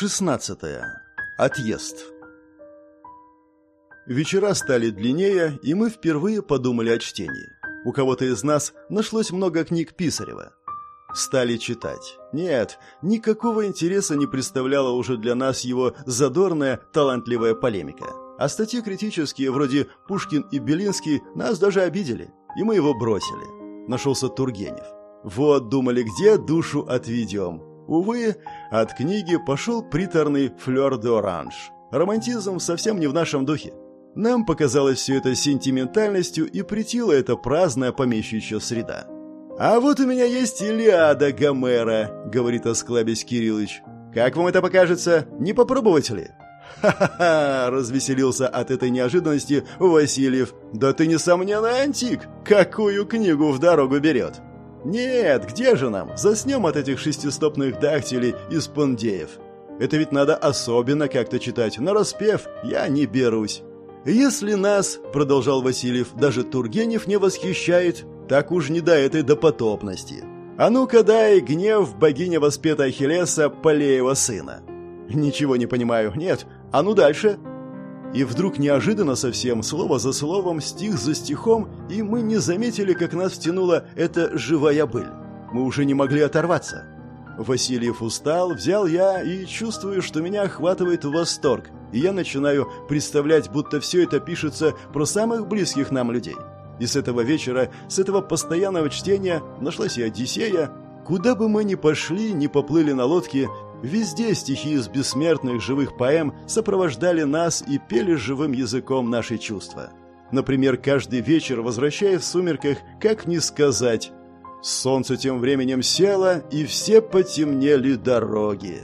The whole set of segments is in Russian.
16. Отъезд. Вечера стали длиннее, и мы впервые подумали о чтении. У кого-то из нас нашлось много книг Писарева. Стали читать. Нет, никакого интереса не представляла уже для нас его задорная, талантливая полемика. А статьи критические, вроде «Пушкин и Белинский», нас даже обидели, и мы его бросили. Нашелся Тургенев. Вот, думали, где душу отведем. Увы, от книги пошел приторный флёр де оранж. Романтизм совсем не в нашем духе. Нам показалось все это сентиментальностью и притила эта праздная помещичья среда. «А вот у меня есть Илиада Гомера», — говорит осклабясь Кириллыч. «Как вам это покажется? Не попробовать ли?» «Ха-ха-ха!» — развеселился от этой неожиданности Васильев. «Да ты, несомненно, антик! Какую книгу в дорогу берет!» «Нет, где же нам? Заснем от этих шестистопных дактилей из пандеев. Это ведь надо особенно как-то читать, на распев я не берусь». «Если нас, — продолжал Васильев, — даже Тургенев не восхищает, так уж не до этой допотопности. А ну-ка дай гнев богиня воспета Ахиллеса Полеева сына». «Ничего не понимаю. Нет. А ну дальше?» И вдруг неожиданно совсем, слово за словом, стих за стихом, и мы не заметили, как нас втянула эта живая быль. Мы уже не могли оторваться. Васильев устал, взял я и чувствую, что меня охватывает восторг, и я начинаю представлять, будто все это пишется про самых близких нам людей. И с этого вечера, с этого постоянного чтения нашлась и Одиссея. Куда бы мы ни пошли, ни поплыли на лодке, Везде стихи из бессмертных живых поэм сопровождали нас и пели живым языком наши чувства. Например, каждый вечер, возвращаясь в сумерках, как не сказать «Солнце тем временем село, и все потемнели дороги».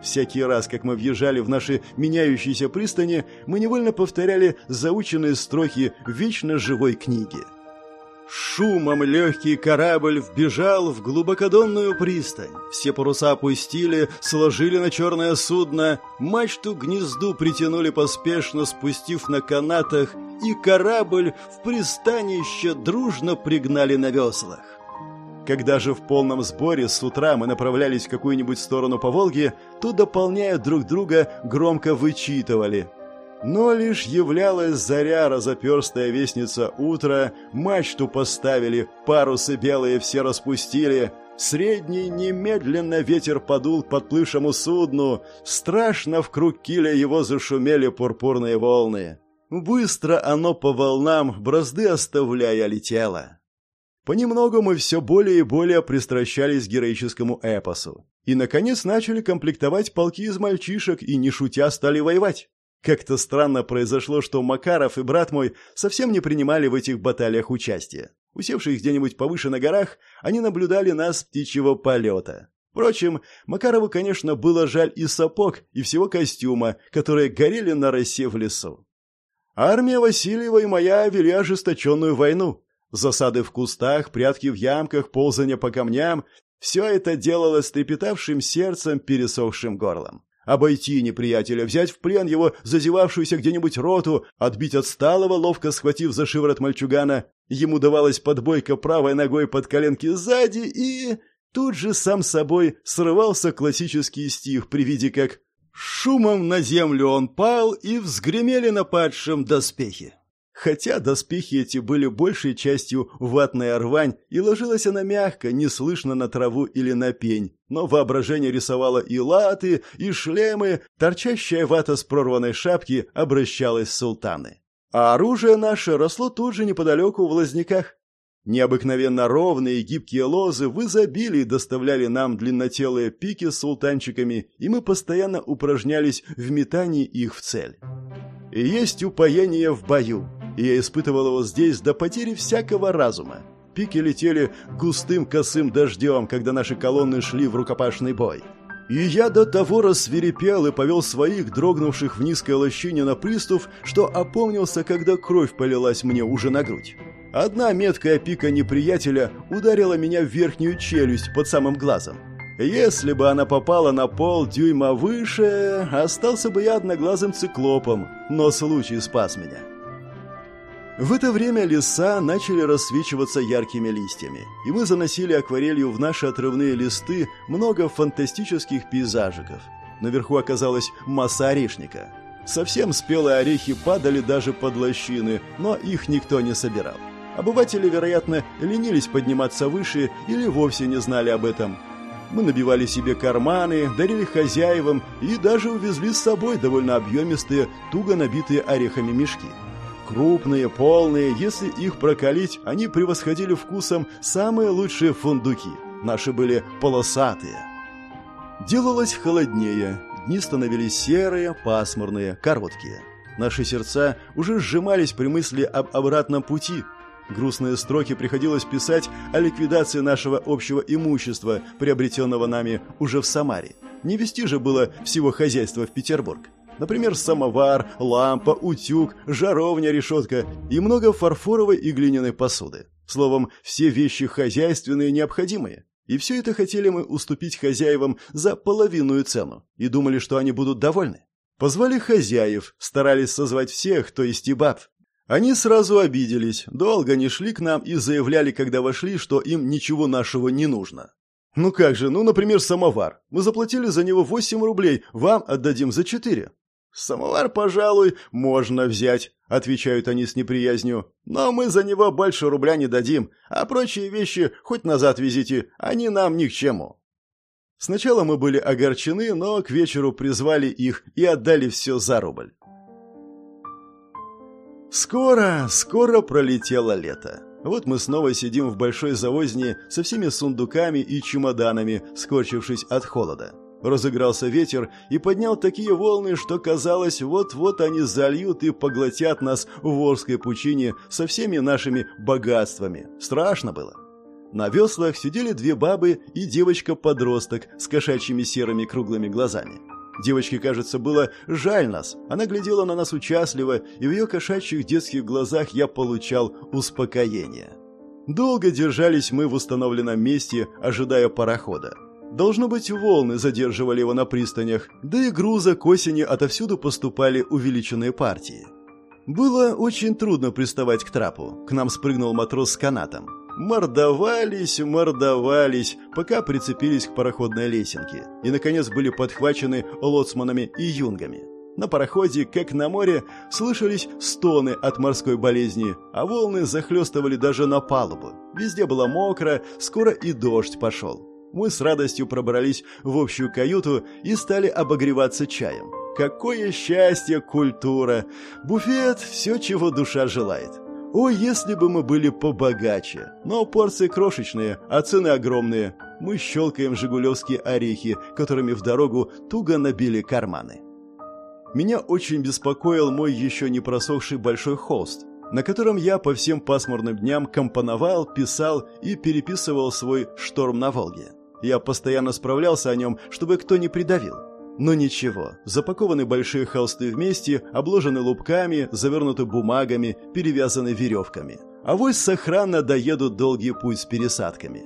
Всякий раз, как мы въезжали в наши меняющиеся пристани, мы невольно повторяли заученные строки вечно живой книги – Шумом легкий корабль вбежал в глубокодонную пристань. Все паруса опустили, сложили на черное судно, мачту гнезду притянули поспешно, спустив на канатах, и корабль в пристанище дружно пригнали на веслах. Когда же в полном сборе с утра мы направлялись в какую-нибудь сторону по Волге, то, дополняя друг друга, громко вычитывали – но лишь являлась заря, разоперстая вестница утра, мачту поставили, парусы белые все распустили, средний немедленно ветер подул к подплывшему судну, страшно в круг киля его зашумели пурпурные волны. Быстро оно по волнам, бразды оставляя, летело. Понемногу мы все более и более пристращались к героическому эпосу. И, наконец, начали комплектовать полки из мальчишек и, не шутя, стали воевать. Как-то странно произошло, что Макаров и брат мой совсем не принимали в этих баталиях участие. Усевшись где-нибудь повыше на горах, они наблюдали нас птичьего полета. Впрочем, Макарову, конечно, было жаль и сапог, и всего костюма, которые горели на росе в лесу. Армия Васильева и моя вели ожесточенную войну. Засады в кустах, прятки в ямках, ползание по камням – все это делалось трепетавшим сердцем, пересохшим горлом обойти неприятеля, взять в плен его зазевавшуюся где-нибудь роту, отбить отсталого, ловко схватив за шиворот мальчугана. Ему давалась подбойка правой ногой под коленки сзади, и... Тут же сам собой срывался классический стих при виде как «Шумом на землю он пал, и взгремели на падшем доспехи». Хотя доспехи эти были большей частью ватная рвань, и ложилась она мягко, неслышно на траву или на пень, но воображение рисовало и латы, и шлемы, торчащая вата с прорванной шапки обращалась в султаны. А оружие наше росло тут же неподалеку в лозняках. Необыкновенно ровные и гибкие лозы в изобилии доставляли нам длиннотелые пики с султанчиками, и мы постоянно упражнялись в метании их в цель. И есть упоение в бою, и я испытывал его здесь до потери всякого разума. Пики летели густым косым дождем, когда наши колонны шли в рукопашный бой. И я до того рассверепел и повел своих, дрогнувших в низкой лощине на приступ, что опомнился, когда кровь полилась мне уже на грудь. Одна меткая пика неприятеля ударила меня в верхнюю челюсть под самым глазом. Если бы она попала на пол дюйма выше, остался бы я одноглазым циклопом, но случай спас меня. В это время леса начали рассвечиваться яркими листьями, и мы заносили акварелью в наши отрывные листы много фантастических пейзажиков. Наверху оказалась масса орешника. Совсем спелые орехи падали даже под лощины, но их никто не собирал. Обыватели, вероятно, ленились подниматься выше или вовсе не знали об этом. Мы набивали себе карманы, дарили хозяевам и даже увезли с собой довольно объемистые, туго набитые орехами мешки. Крупные, полные, если их прокалить, они превосходили вкусом самые лучшие фундуки. Наши были полосатые. Делалось холоднее, дни становились серые, пасмурные, короткие. Наши сердца уже сжимались при мысли об обратном пути – Грустные строки приходилось писать о ликвидации нашего общего имущества, приобретенного нами уже в Самаре. Не вести же было всего хозяйства в Петербург. Например, самовар, лампа, утюг, жаровня, решетка и много фарфоровой и глиняной посуды. Словом, все вещи хозяйственные необходимые. И все это хотели мы уступить хозяевам за половинную цену и думали, что они будут довольны. Позвали хозяев, старались созвать всех, то есть и баб, они сразу обиделись, долго не шли к нам и заявляли, когда вошли, что им ничего нашего не нужно. «Ну как же, ну, например, самовар. Мы заплатили за него 8 рублей, вам отдадим за 4». «Самовар, пожалуй, можно взять», — отвечают они с неприязнью. «Но мы за него больше рубля не дадим, а прочие вещи хоть назад везите, они нам ни к чему». Сначала мы были огорчены, но к вечеру призвали их и отдали все за рубль. Скоро, скоро пролетело лето. Вот мы снова сидим в большой завозне со всеми сундуками и чемоданами, скорчившись от холода. Разыгрался ветер и поднял такие волны, что казалось, вот-вот они зальют и поглотят нас в Волжской пучине со всеми нашими богатствами. Страшно было. На веслах сидели две бабы и девочка-подросток с кошачьими серыми круглыми глазами. Девочке, кажется, было жаль нас. Она глядела на нас участливо, и в ее кошачьих детских глазах я получал успокоение. Долго держались мы в установленном месте, ожидая парохода. Должно быть, волны задерживали его на пристанях, да и груза к осени отовсюду поступали увеличенные партии. Было очень трудно приставать к трапу. К нам спрыгнул матрос с канатом. Мордовались, мордовались, пока прицепились к пароходной лесенке. И, наконец, были подхвачены лоцманами и юнгами. На пароходе, как на море, слышались стоны от морской болезни, а волны захлестывали даже на палубу. Везде было мокро, скоро и дождь пошел. Мы с радостью пробрались в общую каюту и стали обогреваться чаем. Какое счастье, культура! Буфет – все, чего душа желает. О, если бы мы были побогаче! Но порции крошечные, а цены огромные. Мы щелкаем жигулевские орехи, которыми в дорогу туго набили карманы. Меня очень беспокоил мой еще не просохший большой холст, на котором я по всем пасмурным дням компоновал, писал и переписывал свой «Шторм на Волге». Я постоянно справлялся о нем, чтобы кто не придавил. Но ничего, запакованы большие холсты вместе, обложены лупками, завернуты бумагами, перевязаны веревками. А вось сохранно доедут долгий путь с пересадками.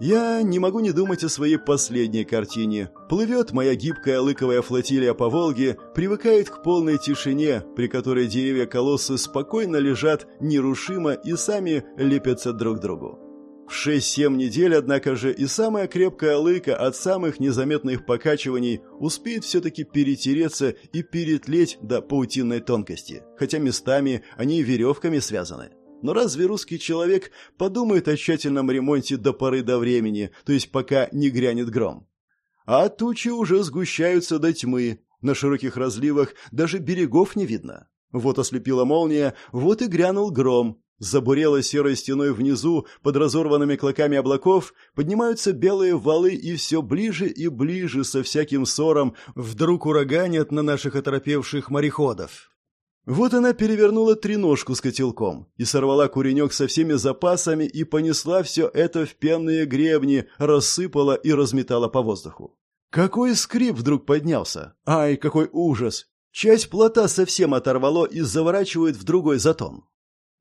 Я не могу не думать о своей последней картине. Плывет моя гибкая лыковая флотилия по Волге, привыкает к полной тишине, при которой деревья-колоссы спокойно лежат нерушимо и сами лепятся друг к другу. В 6-7 недель, однако же, и самая крепкая лыка от самых незаметных покачиваний успеет все-таки перетереться и перетлеть до паутинной тонкости, хотя местами они веревками связаны. Но разве русский человек подумает о тщательном ремонте до поры до времени, то есть пока не грянет гром? А тучи уже сгущаются до тьмы, на широких разливах даже берегов не видно. Вот ослепила молния, вот и грянул гром, Забурело серой стеной внизу, под разорванными клоками облаков, поднимаются белые валы и все ближе и ближе со всяким ссором вдруг ураганят на наших оторопевших мореходов. Вот она перевернула треножку с котелком и сорвала куренек со всеми запасами и понесла все это в пенные гребни, рассыпала и разметала по воздуху. Какой скрип вдруг поднялся! Ай, какой ужас! Часть плота совсем оторвало и заворачивает в другой затон.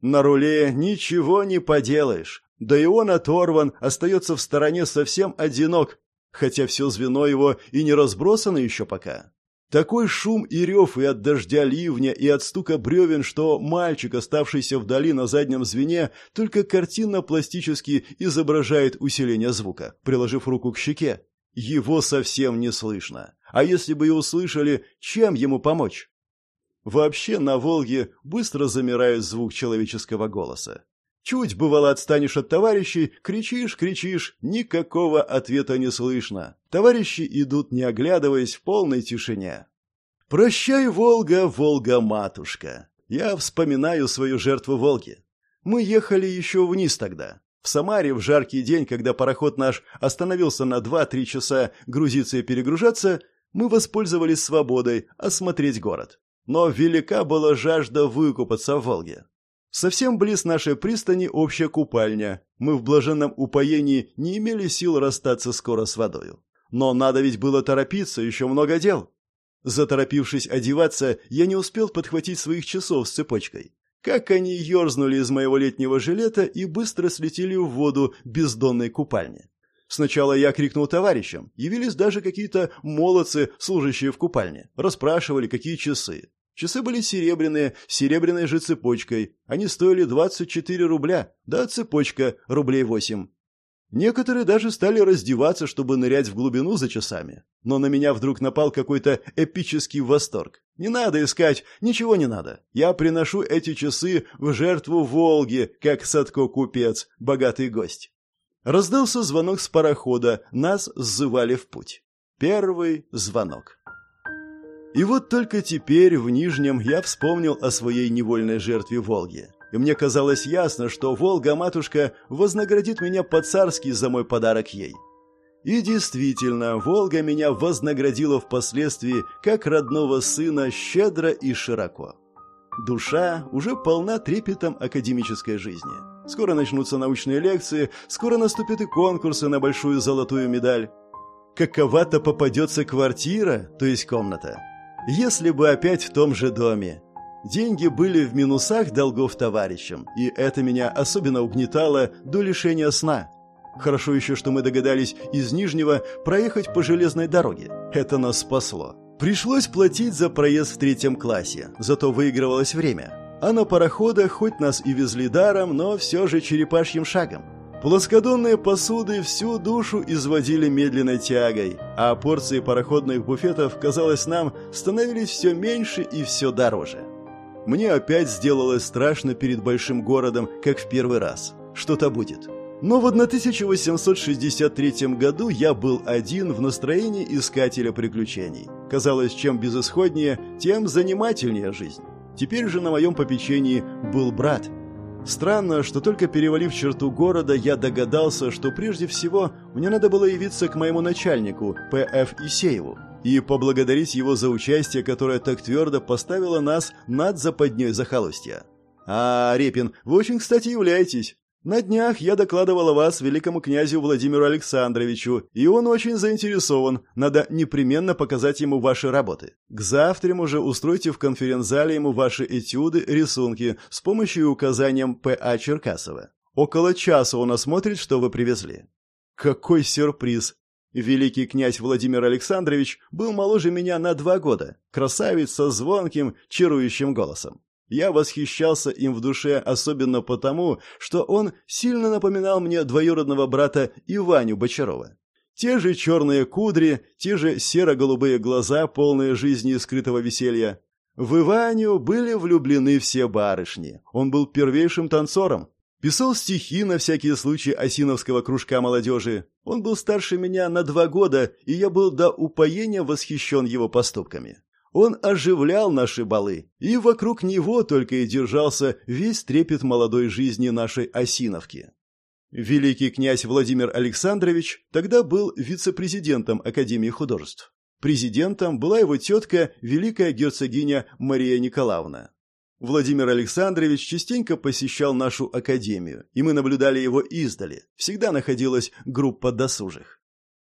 На руле ничего не поделаешь. Да и он оторван, остается в стороне совсем одинок, хотя все звено его и не разбросано еще пока. Такой шум и рев и от дождя ливня, и от стука бревен, что мальчик, оставшийся вдали на заднем звене, только картинно-пластически изображает усиление звука, приложив руку к щеке. Его совсем не слышно. А если бы и услышали, чем ему помочь? Вообще на Волге быстро замирает звук человеческого голоса. Чуть, бывало, отстанешь от товарищей, кричишь, кричишь, никакого ответа не слышно. Товарищи идут, не оглядываясь, в полной тишине. «Прощай, Волга, Волга-матушка!» Я вспоминаю свою жертву Волги. Мы ехали еще вниз тогда. В Самаре в жаркий день, когда пароход наш остановился на 2-3 часа грузиться и перегружаться, мы воспользовались свободой осмотреть город. Но велика была жажда выкупаться в Волге. Совсем близ нашей пристани общая купальня. Мы в блаженном упоении не имели сил расстаться скоро с водою. Но надо ведь было торопиться, еще много дел. Заторопившись одеваться, я не успел подхватить своих часов с цепочкой. Как они ерзнули из моего летнего жилета и быстро слетели в воду бездонной купальни. Сначала я крикнул товарищам, явились даже какие-то молодцы, служащие в купальне, расспрашивали, какие часы. Часы были серебряные, с серебряной же цепочкой. Они стоили 24 рубля, да цепочка рублей 8. Некоторые даже стали раздеваться, чтобы нырять в глубину за часами. Но на меня вдруг напал какой-то эпический восторг. Не надо искать, ничего не надо. Я приношу эти часы в жертву Волге, как Садко-купец, богатый гость. Раздался звонок с парохода, нас сзывали в путь. Первый звонок. И вот только теперь в Нижнем я вспомнил о своей невольной жертве Волге. И мне казалось ясно, что Волга-матушка вознаградит меня по-царски за мой подарок ей. И действительно, Волга меня вознаградила впоследствии как родного сына щедро и широко. Душа уже полна трепетом академической жизни. Скоро начнутся научные лекции, скоро наступят и конкурсы на большую золотую медаль. Какова-то попадется квартира, то есть комната. Если бы опять в том же доме. Деньги были в минусах долгов товарищам, и это меня особенно угнетало до лишения сна. Хорошо еще, что мы догадались из Нижнего проехать по железной дороге. Это нас спасло. Пришлось платить за проезд в третьем классе, зато выигрывалось время. А на пароходах хоть нас и везли даром, но все же черепашьим шагом. Плоскодонные посуды всю душу изводили медленной тягой, а порции пароходных буфетов, казалось нам, становились все меньше и все дороже. Мне опять сделалось страшно перед большим городом, как в первый раз. Что-то будет. Но в 1863 году я был один в настроении искателя приключений. Казалось, чем безысходнее, тем занимательнее жизнь. Теперь же на моем попечении был брат – Странно, что только перевалив черту города, я догадался, что прежде всего мне надо было явиться к моему начальнику, П.Ф. Исееву, и поблагодарить его за участие, которое так твердо поставило нас над западней захолустья. «А, Репин, вы очень, кстати, являетесь. На днях я докладывал о вас великому князю Владимиру Александровичу, и он очень заинтересован. Надо непременно показать ему ваши работы. К завтраму же устройте в конференц-зале ему ваши этюды, рисунки с помощью и указанием П.А. Черкасова. Около часа он осмотрит, что вы привезли. Какой сюрприз! Великий князь Владимир Александрович был моложе меня на два года, красавец со звонким, чарующим голосом. Я восхищался им в душе особенно потому, что он сильно напоминал мне двоюродного брата Иваню Бочарова. Те же черные кудри, те же серо-голубые глаза, полные жизни и скрытого веселья. В Иваню были влюблены все барышни. Он был первейшим танцором. Писал стихи на всякие случаи осиновского кружка молодежи. Он был старше меня на два года, и я был до упоения восхищен его поступками. Он оживлял наши балы, и вокруг него только и держался весь трепет молодой жизни нашей Осиновки. Великий князь Владимир Александрович тогда был вице-президентом Академии художеств. Президентом была его тетка, великая герцогиня Мария Николаевна. Владимир Александрович частенько посещал нашу академию, и мы наблюдали его издали. Всегда находилась группа досужих.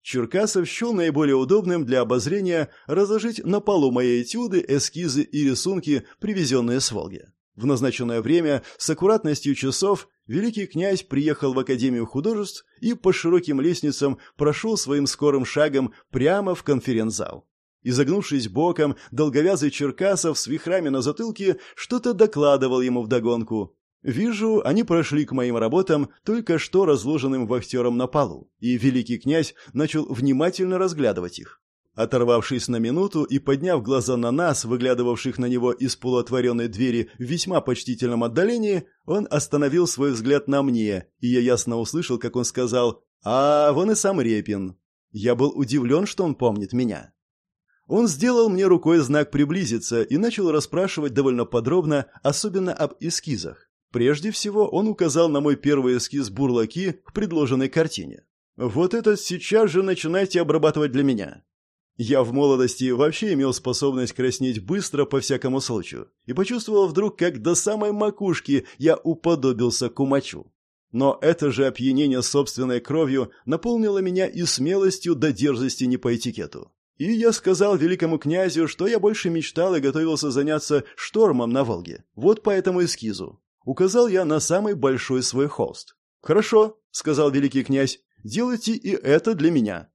Черкасов счел наиболее удобным для обозрения разложить на полу мои этюды, эскизы и рисунки, привезенные с Волги. В назначенное время с аккуратностью часов великий князь приехал в Академию художеств и по широким лестницам прошел своим скорым шагом прямо в конференц-зал. Изогнувшись боком, долговязый Черкасов с вихрами на затылке что-то докладывал ему вдогонку. Вижу, они прошли к моим работам, только что разложенным вахтером на полу, и великий князь начал внимательно разглядывать их. Оторвавшись на минуту и подняв глаза на нас, выглядывавших на него из полуотворенной двери в весьма почтительном отдалении, он остановил свой взгляд на мне, и я ясно услышал, как он сказал «А, вон и сам Репин». Я был удивлен, что он помнит меня. Он сделал мне рукой знак приблизиться и начал расспрашивать довольно подробно, особенно об эскизах. Прежде всего, он указал на мой первый эскиз бурлаки к предложенной картине. «Вот этот сейчас же начинайте обрабатывать для меня. Я в молодости вообще имел способность краснеть быстро по всякому случаю и почувствовал вдруг, как до самой макушки я уподобился кумачу. Но это же опьянение собственной кровью наполнило меня и смелостью до дерзости не по этикету. И я сказал великому князю, что я больше мечтал и готовился заняться штормом на Волге. Вот по этому эскизу. Указал я на самый большой свой холст. «Хорошо», — сказал великий князь, — «делайте и это для меня».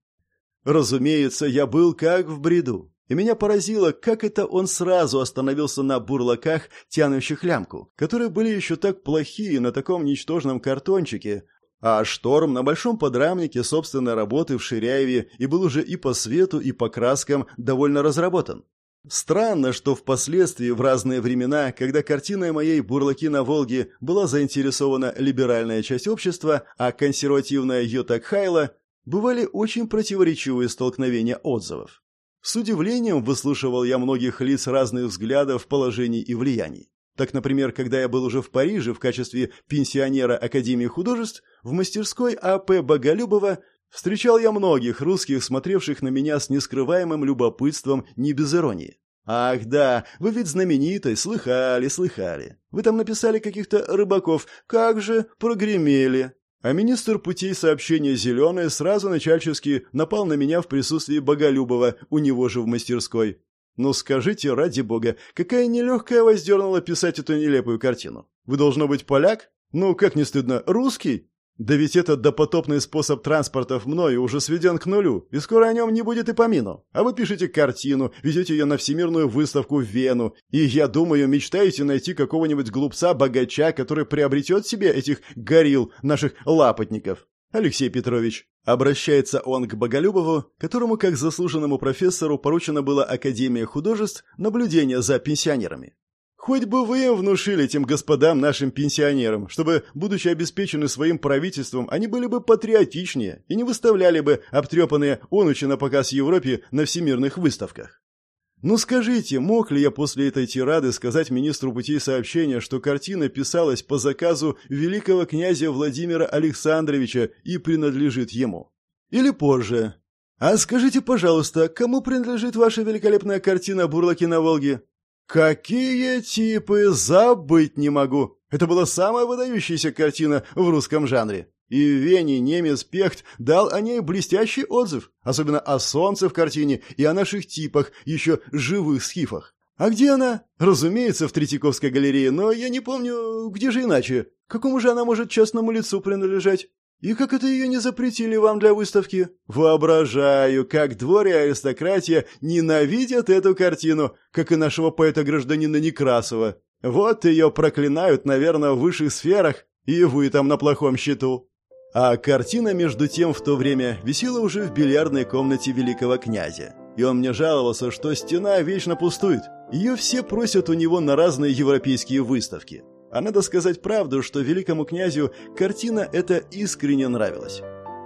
Разумеется, я был как в бреду. И меня поразило, как это он сразу остановился на бурлаках, тянущих лямку, которые были еще так плохие на таком ничтожном картончике, а шторм на большом подрамнике собственной работы в Ширяеве и был уже и по свету, и по краскам довольно разработан. Странно, что впоследствии, в разные времена, когда картиной моей «Бурлаки на Волге» была заинтересована либеральная часть общества, а консервативная Йота Хайла бывали очень противоречивые столкновения отзывов. С удивлением выслушивал я многих лиц разных взглядов, положений и влияний. Так, например, когда я был уже в Париже в качестве пенсионера Академии художеств, в мастерской А.П. Боголюбова встречал я многих русских, смотревших на меня с нескрываемым любопытством, не без иронии. «Ах, да, вы ведь знаменитый, слыхали, слыхали. Вы там написали каких-то рыбаков. Как же, прогремели. А министр путей сообщения «Зеленый» сразу начальчески напал на меня в присутствии Боголюбова, у него же в мастерской. Ну скажите, ради бога, какая нелегкая воздернула писать эту нелепую картину? Вы должно быть поляк? Ну, как не стыдно, русский? Да ведь этот допотопный способ транспорта в мною уже сведен к нулю, и скоро о нем не будет и помину. А вы пишете картину, везете ее на всемирную выставку в Вену, и, я думаю, мечтаете найти какого-нибудь глупца-богача, который приобретет себе этих горил, наших лапотников. Алексей Петрович, обращается он к Боголюбову, которому, как заслуженному профессору, поручено было Академия художеств наблюдение за пенсионерами. Хоть бы вы им внушили этим господам, нашим пенсионерам, чтобы, будучи обеспечены своим правительством, они были бы патриотичнее и не выставляли бы обтрепанные онучи на показ Европе на всемирных выставках. Ну скажите, мог ли я после этой тирады сказать министру путей сообщения, что картина писалась по заказу великого князя Владимира Александровича и принадлежит ему? Или позже? А скажите, пожалуйста, кому принадлежит ваша великолепная картина «Бурлаки на Волге»? Какие типы, забыть не могу. Это была самая выдающаяся картина в русском жанре. И Вене немец Пехт дал о ней блестящий отзыв, особенно о солнце в картине и о наших типах, еще живых скифах. А где она? Разумеется, в Третьяковской галерее, но я не помню, где же иначе. Какому же она может частному лицу принадлежать? И как это ее не запретили вам для выставки? Воображаю, как двор и аристократия ненавидят эту картину, как и нашего поэта-гражданина Некрасова. Вот ее проклинают, наверное, в высших сферах, и вы там на плохом счету. А картина, между тем, в то время висела уже в бильярдной комнате великого князя. И он мне жаловался, что стена вечно пустует. Ее все просят у него на разные европейские выставки. А надо сказать правду, что великому князю картина эта искренне нравилась.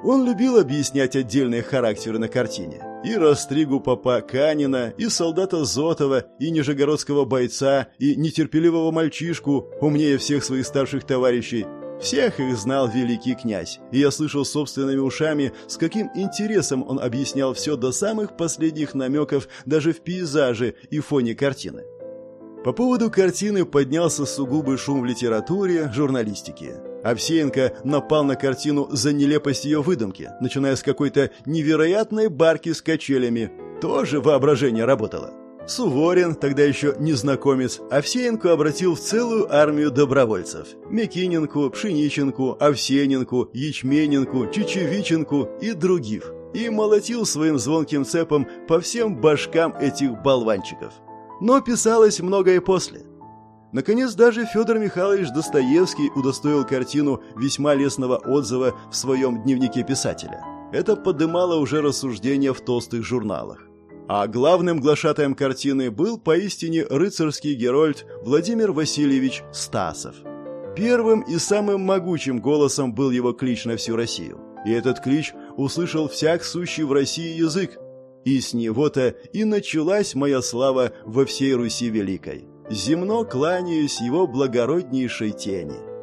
Он любил объяснять отдельные характеры на картине. И Растригу Попа Канина, и солдата Зотова, и нижегородского бойца, и нетерпеливого мальчишку, умнее всех своих старших товарищей. Всех их знал великий князь, и я слышал собственными ушами, с каким интересом он объяснял все до самых последних намеков даже в пейзаже и фоне картины. По поводу картины поднялся сугубый шум в литературе, журналистике. Овсеенко напал на картину за нелепость ее выдумки, начиная с какой-то невероятной барки с качелями. Тоже воображение работало. Суворин, тогда еще незнакомец, Овсеенко обратил в целую армию добровольцев. Микиненку, Пшениченку, Овсененку, Ячмененку, Чечевиченку и других. И молотил своим звонким цепом по всем башкам этих болванчиков но писалось многое после. Наконец, даже Федор Михайлович Достоевский удостоил картину весьма лестного отзыва в своем дневнике писателя. Это подымало уже рассуждения в толстых журналах. А главным глашатаем картины был поистине рыцарский герольд Владимир Васильевич Стасов. Первым и самым могучим голосом был его клич на всю Россию. И этот клич услышал всяк сущий в России язык. И с него-то и началась моя слава во всей Руси Великой. Земно кланяюсь его благороднейшей тени.